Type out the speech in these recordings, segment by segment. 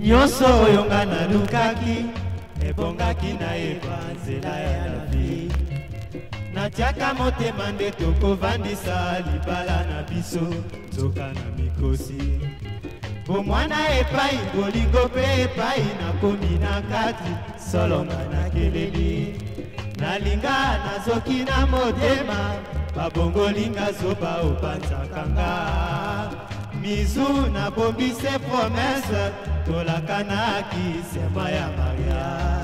nyonso oyo nga nalukaki ebongaki na yeba nzela ya lavi natiaka motema nde tokovandisa libala na biso nzoka na mikosi bomwana epai bolingo mpe epai nakomi na kati solonga nakeleli nalinga nazoki na motema babongolinga zoba opanzakanga mizu nabombise promese tolaka na kisema ya mariage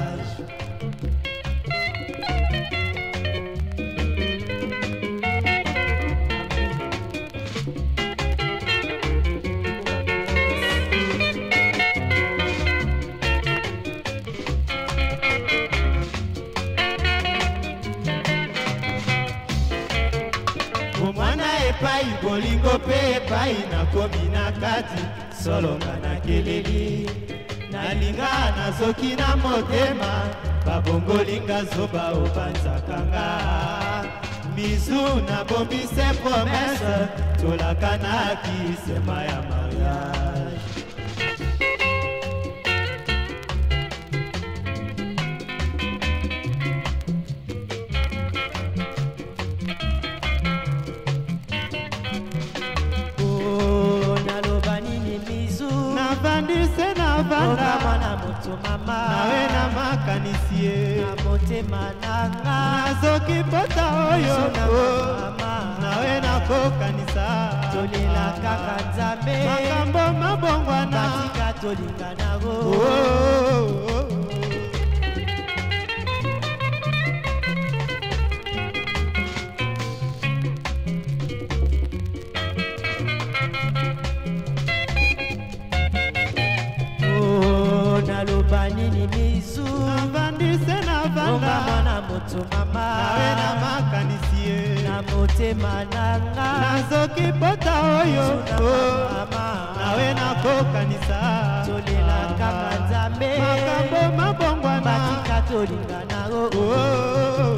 bolingo mpe epai nakomi na kati solonga nakeleli nalinga nazoki na motema babongolinga zoba obanzakanga mizu nabombise promese tolaka na kisema ya mariage navandi se navandama oh, na moto mama nawe na makanisi ye na motema nanga nazoki mpota oyo oh. nawe nakokanisa tolelakaka nzambe makambo mabongwana tika tolinganago oh. bisu navandise na vandaomamwana moto mama awe na makanisi ye na motema nanga nazoki pota oyo mama nawe nakokanisa tolelaka banzambe makambo mabongwana batika tolingana o oh, oh, oh.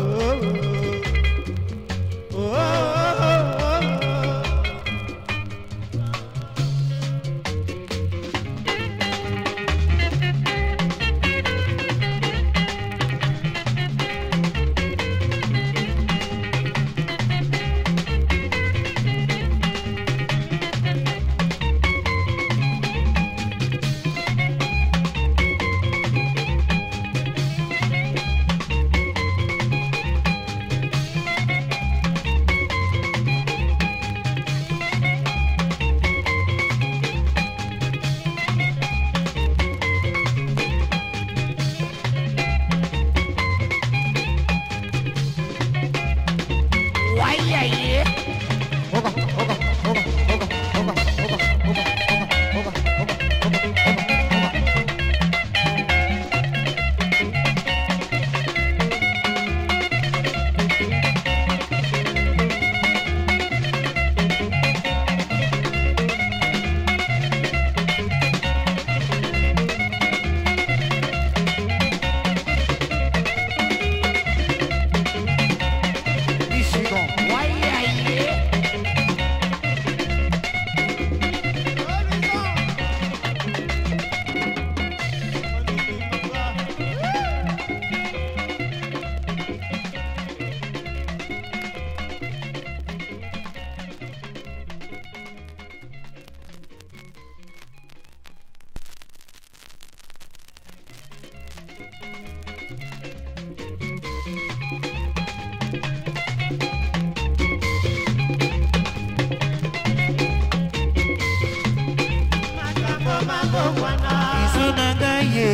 ほい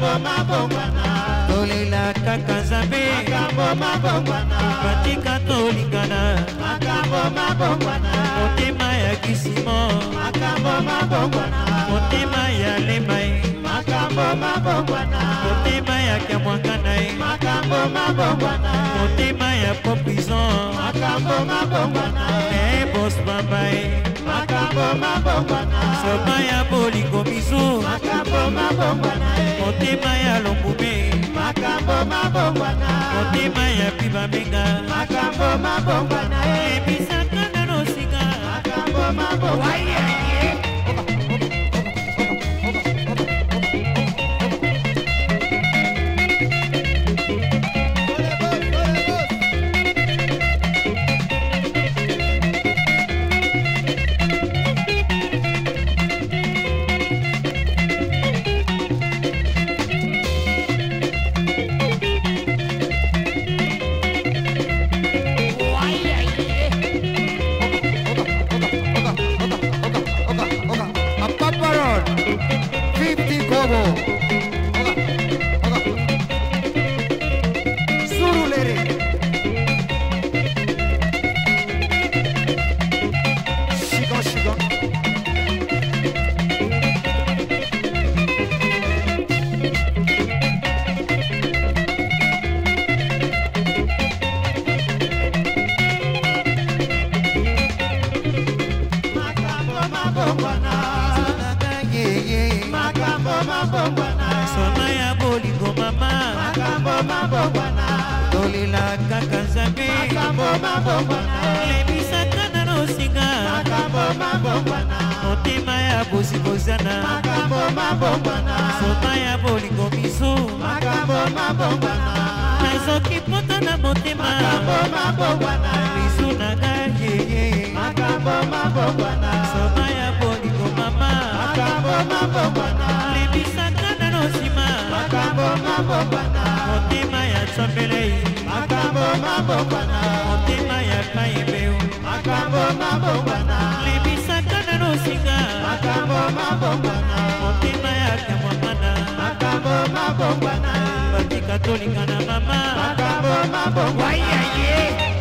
makambo mabongwana tolela kaka nzambe makambo mabongwana batika tolingana makambo mabongwana motema ya kisimo makambo mabongwana motema ya lemae makambo mabongwana motema ya kyamwakana ye makambo mabongwana motema ya popison makambo mabongwana e eh, bos bamba ye eh. makambo mabongwana soma ya bolingo miso makambo eh. mabongwana motema ya longume makambo mabongwana motema ya pibamenga makambo mabongwana makambo mabongwana soma ya bolingo mama makambo mabongwana tolela kaka nzambe makambo mabongwana lebisaka na nosinga makambo mabongwana motema ya bozikozana makambo mabongwana soma ya bolingo miso makambo mabongwana nazoki mpota na motema makambo mabongwana miso na ngai makambo mabongwana mambo bwana lebisaka nano nsima makambo mambo bwana motema ya tsambelei makambo mambo bwana motema ya paibeu makambo mambo bwana lebisaka nano nsinga makambo mambo bwana motema ya kamwamana makambo mambo bwana batika tolingana mama makambo mambo bwana